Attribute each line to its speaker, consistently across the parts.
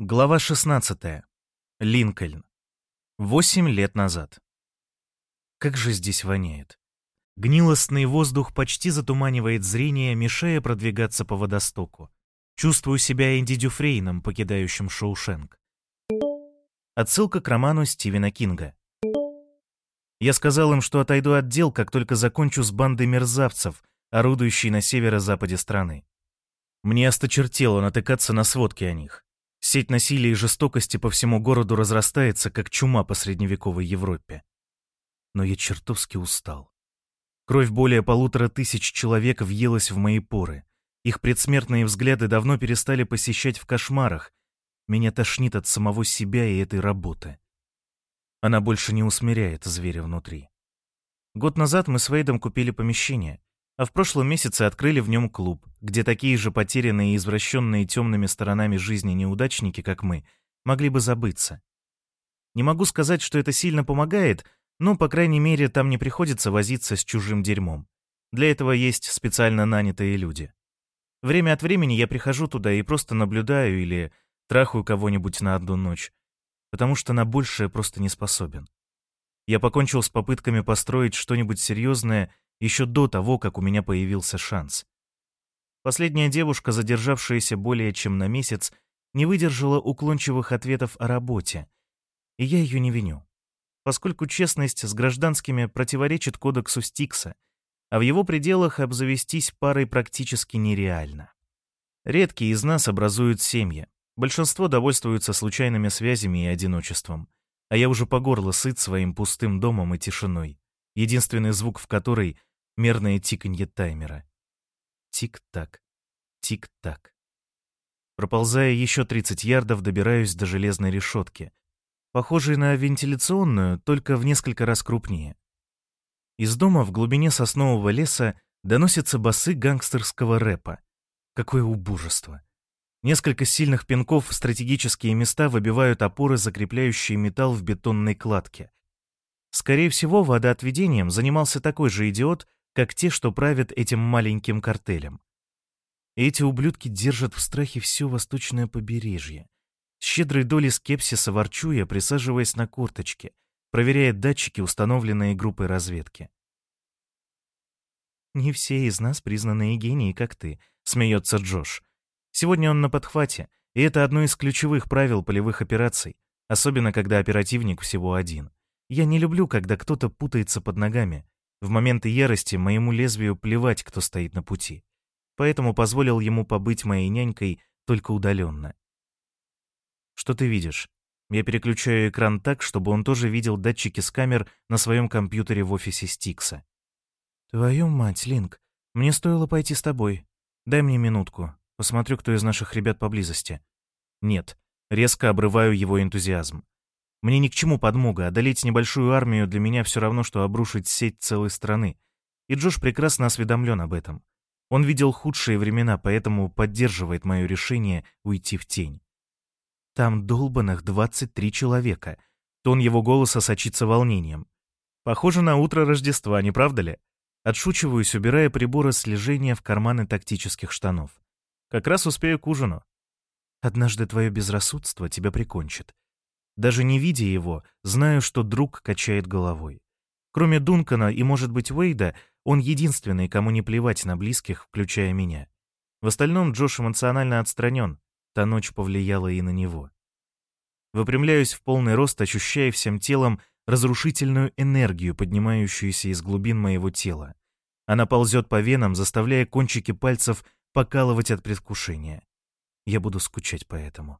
Speaker 1: Глава 16. Линкольн. Восемь лет назад. Как же здесь воняет. Гнилостный воздух почти затуманивает зрение, мешая продвигаться по водостоку. Чувствую себя Энди Дюфрейном, покидающим Шоушенк. Отсылка к роману Стивена Кинга. Я сказал им, что отойду от дел, как только закончу с бандой мерзавцев, орудующей на северо-западе страны. Мне осточертело натыкаться на сводки о них. Сеть насилия и жестокости по всему городу разрастается, как чума по средневековой Европе. Но я чертовски устал. Кровь более полутора тысяч человек въелась в мои поры. Их предсмертные взгляды давно перестали посещать в кошмарах. Меня тошнит от самого себя и этой работы. Она больше не усмиряет зверя внутри. Год назад мы с Вейдом купили помещение, а в прошлом месяце открыли в нем клуб, где такие же потерянные и извращенные темными сторонами жизни неудачники, как мы, могли бы забыться. Не могу сказать, что это сильно помогает, но, по крайней мере, там не приходится возиться с чужим дерьмом. Для этого есть специально нанятые люди. Время от времени я прихожу туда и просто наблюдаю или трахаю кого-нибудь на одну ночь, потому что на большее просто не способен. Я покончил с попытками построить что-нибудь серьезное еще до того, как у меня появился шанс. Последняя девушка, задержавшаяся более чем на месяц, не выдержала уклончивых ответов о работе, и я ее не виню, поскольку честность с гражданскими противоречит кодексу Стикса, а в его пределах обзавестись парой практически нереально. Редкие из нас образуют семьи, большинство довольствуются случайными связями и одиночеством, а я уже по горло сыт своим пустым домом и тишиной, единственный звук в которой мерное тиканье таймера. Тик-так, тик-так. Проползая еще 30 ярдов, добираюсь до железной решетки, похожей на вентиляционную, только в несколько раз крупнее. Из дома в глубине соснового леса доносятся басы гангстерского рэпа. Какое убожество! Несколько сильных пинков в стратегические места выбивают опоры, закрепляющие металл в бетонной кладке. Скорее всего, водоотведением занимался такой же идиот, как те, что правят этим маленьким картелем. эти ублюдки держат в страхе все восточное побережье. С щедрой долей скепсиса ворчу я, присаживаясь на корточке, проверяя датчики, установленные группой разведки. «Не все из нас признанные гении, как ты», — смеется Джош. «Сегодня он на подхвате, и это одно из ключевых правил полевых операций, особенно когда оперативник всего один. Я не люблю, когда кто-то путается под ногами, в моменты ярости моему лезвию плевать, кто стоит на пути. Поэтому позволил ему побыть моей нянькой только удаленно. Что ты видишь? Я переключаю экран так, чтобы он тоже видел датчики с камер на своем компьютере в офисе Стикса. Твою мать, Линк, мне стоило пойти с тобой. Дай мне минутку. Посмотрю, кто из наших ребят поблизости. Нет. Резко обрываю его энтузиазм. Мне ни к чему подмога, одолеть небольшую армию для меня все равно, что обрушить сеть целой страны. И Джош прекрасно осведомлен об этом. Он видел худшие времена, поэтому поддерживает мое решение уйти в тень. Там долбанных 23 человека. Тон его голоса сочится волнением. Похоже на утро Рождества, не правда ли? Отшучиваюсь, убирая приборы слежения в карманы тактических штанов. Как раз успею к ужину. Однажды твое безрассудство тебя прикончит. Даже не видя его, знаю, что друг качает головой. Кроме Дункана и, может быть, Уэйда, он единственный, кому не плевать на близких, включая меня. В остальном Джош эмоционально отстранен. Та ночь повлияла и на него. Выпрямляюсь в полный рост, ощущая всем телом разрушительную энергию, поднимающуюся из глубин моего тела. Она ползет по венам, заставляя кончики пальцев покалывать от предвкушения. Я буду скучать по этому.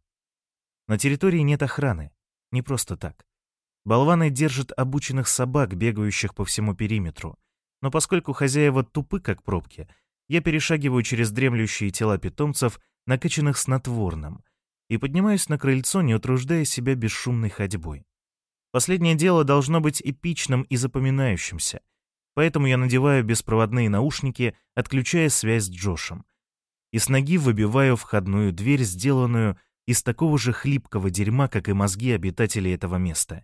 Speaker 1: На территории нет охраны. Не просто так. Болваны держат обученных собак, бегающих по всему периметру. Но поскольку хозяева тупы, как пробки, я перешагиваю через дремлющие тела питомцев, накачанных снотворным, и поднимаюсь на крыльцо, не утруждая себя бесшумной ходьбой. Последнее дело должно быть эпичным и запоминающимся, поэтому я надеваю беспроводные наушники, отключая связь с Джошем. И с ноги выбиваю входную дверь, сделанную из такого же хлипкого дерьма, как и мозги обитателей этого места.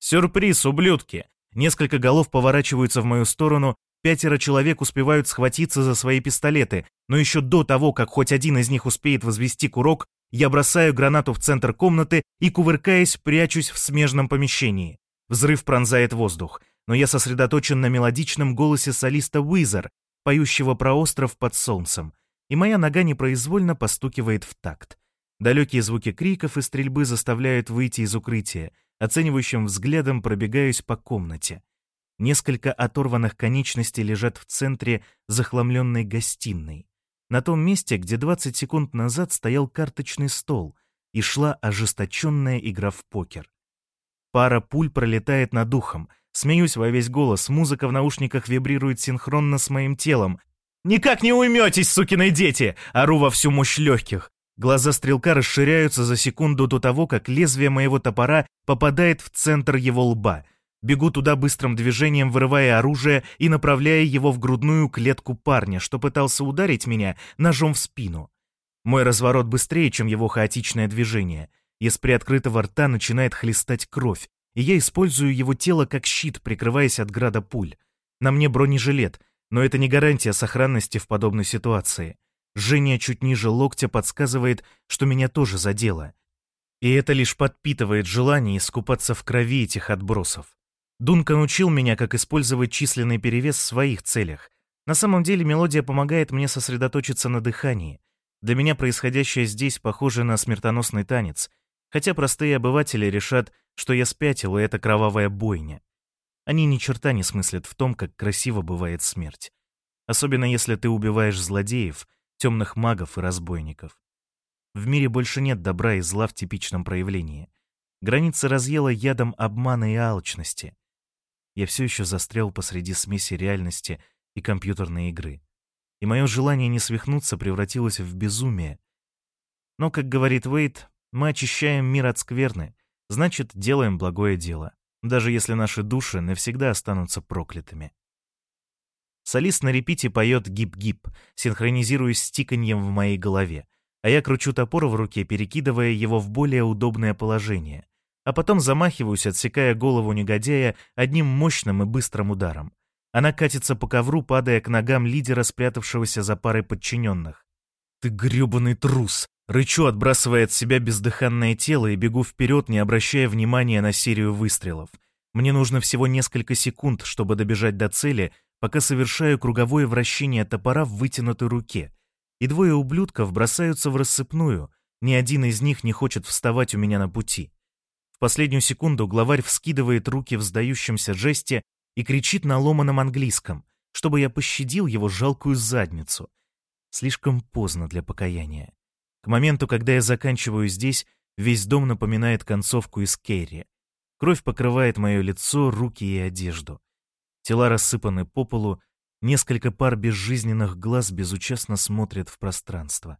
Speaker 1: «Сюрприз, ублюдки!» Несколько голов поворачиваются в мою сторону, пятеро человек успевают схватиться за свои пистолеты, но еще до того, как хоть один из них успеет возвести курок, Я бросаю гранату в центр комнаты и, кувыркаясь, прячусь в смежном помещении. Взрыв пронзает воздух, но я сосредоточен на мелодичном голосе солиста Уизер, поющего про остров под солнцем, и моя нога непроизвольно постукивает в такт. Далекие звуки криков и стрельбы заставляют выйти из укрытия, оценивающим взглядом пробегаюсь по комнате. Несколько оторванных конечностей лежат в центре захламленной гостиной. На том месте, где 20 секунд назад стоял карточный стол и шла ожесточенная игра в покер. Пара пуль пролетает над ухом. Смеюсь во весь голос, музыка в наушниках вибрирует синхронно с моим телом. «Никак не уйметесь, сукины дети!» Ору во всю мощь легких. Глаза стрелка расширяются за секунду до того, как лезвие моего топора попадает в центр его лба. Бегу туда быстрым движением, вырывая оружие и направляя его в грудную клетку парня, что пытался ударить меня ножом в спину. Мой разворот быстрее, чем его хаотичное движение. Из приоткрытого рта начинает хлестать кровь, и я использую его тело как щит, прикрываясь от града пуль. На мне бронежилет, но это не гарантия сохранности в подобной ситуации. Жжение чуть ниже локтя подсказывает, что меня тоже задело. И это лишь подпитывает желание искупаться в крови этих отбросов. Дункан учил меня, как использовать численный перевес в своих целях. На самом деле мелодия помогает мне сосредоточиться на дыхании. Для меня происходящее здесь похоже на смертоносный танец, хотя простые обыватели решат, что я спятил, и это кровавая бойня. Они ни черта не смыслят в том, как красиво бывает смерть. Особенно если ты убиваешь злодеев, темных магов и разбойников. В мире больше нет добра и зла в типичном проявлении. Граница разъела ядом обмана и алчности. Я все еще застрял посреди смеси реальности и компьютерной игры. И мое желание не свихнуться превратилось в безумие. Но, как говорит Уэйт, мы очищаем мир от скверны, значит, делаем благое дело, даже если наши души навсегда останутся проклятыми. Солист на репите поет гип-гип, синхронизируясь с тиканьем в моей голове, а я кручу топор в руке, перекидывая его в более удобное положение, а потом замахиваюсь, отсекая голову негодяя одним мощным и быстрым ударом. Она катится по ковру, падая к ногам лидера, спрятавшегося за парой подчиненных. «Ты грёбаный трус!» Рычу, отбрасывая от себя бездыханное тело и бегу вперед, не обращая внимания на серию выстрелов. Мне нужно всего несколько секунд, чтобы добежать до цели, пока совершаю круговое вращение топора в вытянутой руке. И двое ублюдков бросаются в рассыпную, ни один из них не хочет вставать у меня на пути. В последнюю секунду главарь вскидывает руки в сдающемся жесте и кричит на ломаном английском, чтобы я пощадил его жалкую задницу. Слишком поздно для покаяния. К моменту, когда я заканчиваю здесь, весь дом напоминает концовку из Керри. Кровь покрывает мое лицо, руки и одежду. Тела рассыпаны по полу, несколько пар безжизненных глаз безучастно смотрят в пространство.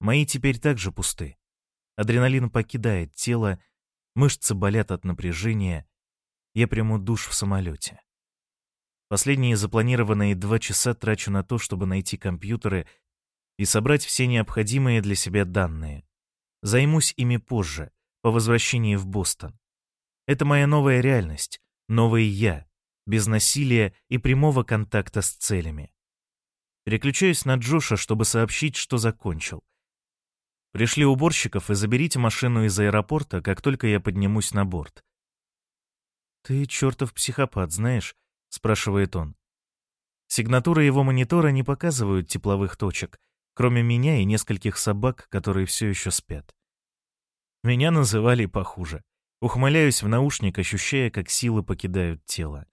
Speaker 1: Мои теперь также пусты. Адреналин покидает тело, мышцы болят от напряжения. Я приму душ в самолете. Последние запланированные два часа трачу на то, чтобы найти компьютеры и собрать все необходимые для себя данные. Займусь ими позже, по возвращении в Бостон. Это моя новая реальность, новый я, без насилия и прямого контакта с целями. Переключаюсь на Джоша, чтобы сообщить, что закончил. Пришли уборщиков и заберите машину из аэропорта, как только я поднимусь на борт. «Ты чертов психопат, знаешь?» — спрашивает он. Сигнатуры его монитора не показывают тепловых точек, кроме меня и нескольких собак, которые все еще спят. Меня называли похуже. Ухмыляюсь в наушник, ощущая, как силы покидают тело.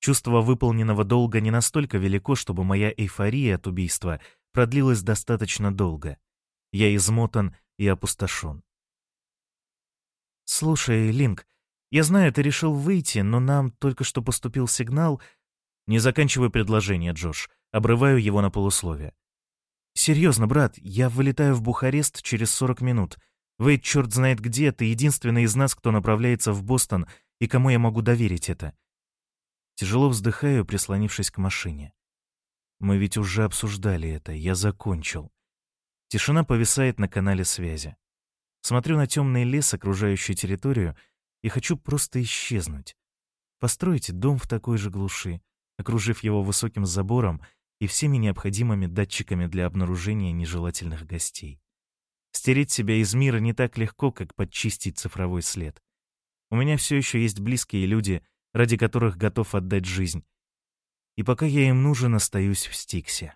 Speaker 1: Чувство выполненного долга не настолько велико, чтобы моя эйфория от убийства продлилась достаточно долго. Я измотан и опустошен. «Слушай, Линк, я знаю, ты решил выйти, но нам только что поступил сигнал...» Не заканчиваю предложение, Джош. Обрываю его на полусловие. «Серьезно, брат, я вылетаю в Бухарест через 40 минут. Вейд черт знает где, ты единственный из нас, кто направляется в Бостон, и кому я могу доверить это». Тяжело вздыхаю, прислонившись к машине. Мы ведь уже обсуждали это, я закончил. Тишина повисает на канале связи. Смотрю на темный лес, окружающий территорию, и хочу просто исчезнуть. Построить дом в такой же глуши, окружив его высоким забором — и всеми необходимыми датчиками для обнаружения нежелательных гостей. Стереть себя из мира не так легко, как подчистить цифровой след. У меня все еще есть близкие люди, ради которых готов отдать жизнь. И пока я им нужен, остаюсь в Стиксе.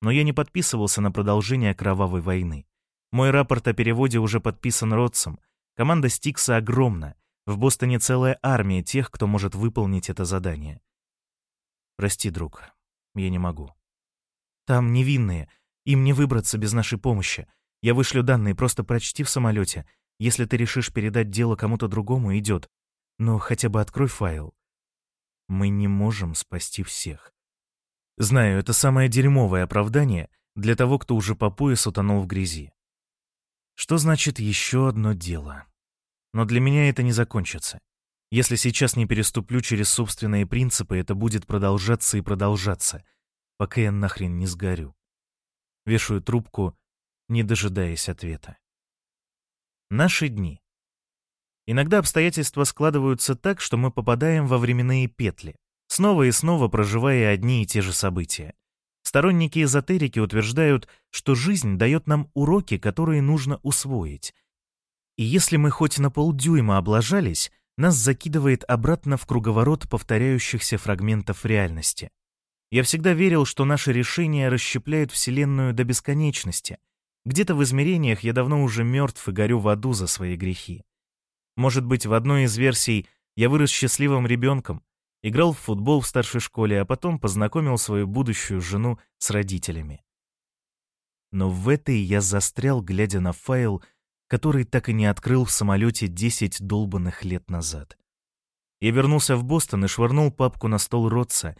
Speaker 1: Но я не подписывался на продолжение кровавой войны. Мой рапорт о переводе уже подписан Ротсом. Команда Стикса огромна. В Бостоне целая армия тех, кто может выполнить это задание. Прости, друг, я не могу. Там невинные, им не выбраться без нашей помощи. Я вышлю данные, просто прочти в самолете. Если ты решишь передать дело кому-то другому, идет. Но хотя бы открой файл. Мы не можем спасти всех. Знаю, это самое дерьмовое оправдание для того, кто уже по пояс утонул в грязи. Что значит еще одно дело? Но для меня это не закончится. Если сейчас не переступлю через собственные принципы, это будет продолжаться и продолжаться, пока я нахрен не сгорю. Вешаю трубку не дожидаясь ответа. Наши дни. Иногда обстоятельства складываются так, что мы попадаем во временные петли, снова и снова проживая одни и те же события. Сторонники эзотерики утверждают, что жизнь дает нам уроки, которые нужно усвоить. И если мы хоть на полдюйма облажались, нас закидывает обратно в круговорот повторяющихся фрагментов реальности. Я всегда верил, что наши решения расщепляют Вселенную до бесконечности — где-то в измерениях я давно уже мертв и горю в аду за свои грехи. Может быть, в одной из версий я вырос счастливым ребенком, играл в футбол в старшей школе, а потом познакомил свою будущую жену с родителями. Но в этой я застрял, глядя на файл, который так и не открыл в самолете 10 долбанных лет назад. Я вернулся в Бостон и швырнул папку на стол Ротса.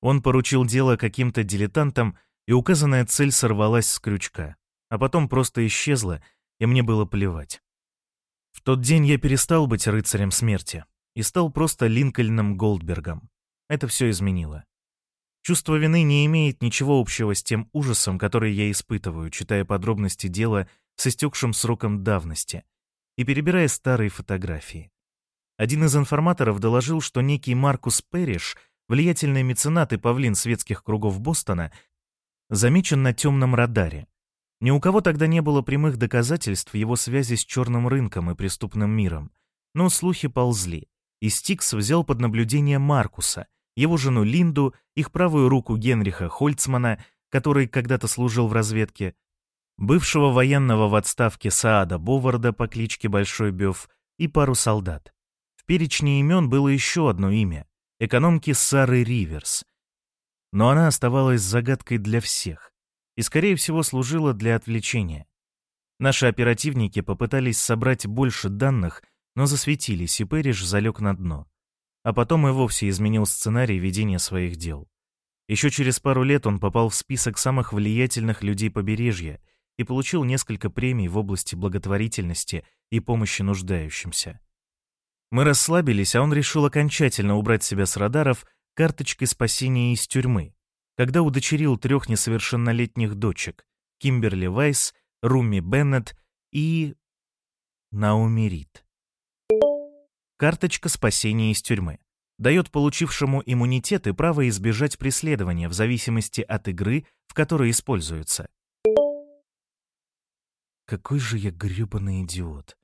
Speaker 1: Он поручил дело каким-то дилетантам, и указанная цель сорвалась с крючка а потом просто исчезла, и мне было плевать. В тот день я перестал быть рыцарем смерти и стал просто Линкольном Голдбергом. Это все изменило. Чувство вины не имеет ничего общего с тем ужасом, который я испытываю, читая подробности дела с истекшим сроком давности и перебирая старые фотографии. Один из информаторов доложил, что некий Маркус Перриш, влиятельный меценат и павлин светских кругов Бостона, замечен на темном радаре, ни у кого тогда не было прямых доказательств его связи с черным рынком и преступным миром. Но слухи ползли, и Стикс взял под наблюдение Маркуса, его жену Линду, их правую руку Генриха Хольцмана, который когда-то служил в разведке, бывшего военного в отставке Саада Боварда по кличке Большой Бёв и пару солдат. В перечне имен было еще одно имя — экономки Сары Риверс. Но она оставалась загадкой для всех и, скорее всего, служила для отвлечения. Наши оперативники попытались собрать больше данных, но засветились, и Пэриш залег на дно. А потом и вовсе изменил сценарий ведения своих дел. Еще через пару лет он попал в список самых влиятельных людей побережья и получил несколько премий в области благотворительности и помощи нуждающимся. Мы расслабились, а он решил окончательно убрать себя с радаров карточкой спасения из тюрьмы, когда удочерил трех несовершеннолетних дочек — Кимберли Вайс, Руми Беннет и... Наоми Рид. Карточка спасения из тюрьмы дает получившему иммунитет и право избежать преследования в зависимости от игры, в которой используется. Какой же я грёбаный идиот.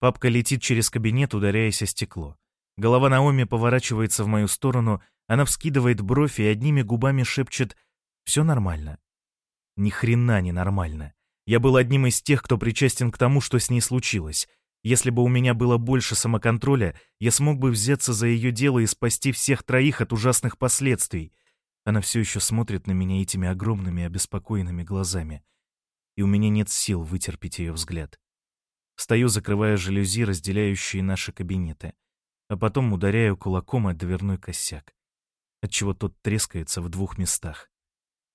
Speaker 1: Папка летит через кабинет, ударяясь о стекло. Голова Наоми поворачивается в мою сторону, она вскидывает бровь и одними губами шепчет «Все нормально». Ни хрена не нормально. Я был одним из тех, кто причастен к тому, что с ней случилось. Если бы у меня было больше самоконтроля, я смог бы взяться за ее дело и спасти всех троих от ужасных последствий. Она все еще смотрит на меня этими огромными обеспокоенными глазами. И у меня нет сил вытерпеть ее взгляд. Стою, закрывая жалюзи, разделяющие наши кабинеты, а потом ударяю кулаком о дверной косяк отчего тот трескается в двух местах.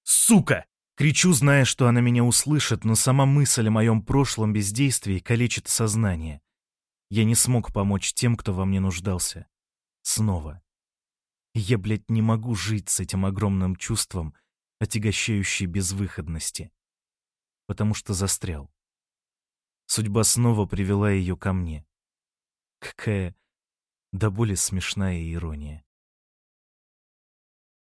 Speaker 1: «Сука!» Кричу, зная, что она меня услышит, но сама мысль о моем прошлом бездействии калечит сознание. Я не смог помочь тем, кто во мне нуждался. Снова. Я, блядь, не могу жить с этим огромным чувством, отягощающей безвыходности. Потому что застрял. Судьба снова привела ее ко мне. Какая до боли смешная ирония.